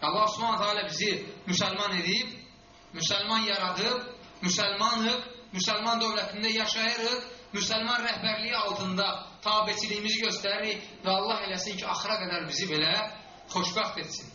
Allah subhanətə alə bizi müsəlman edib, müsəlman yaradıb, müsəlmanıq, müsəlman dövlətində yaşayırıq, müsəlman rəhbərliyi altında tabiçiliyimizi göstəririk və Allah eləsin ki, axıra qədər bizi belə xoşbəxt etsin.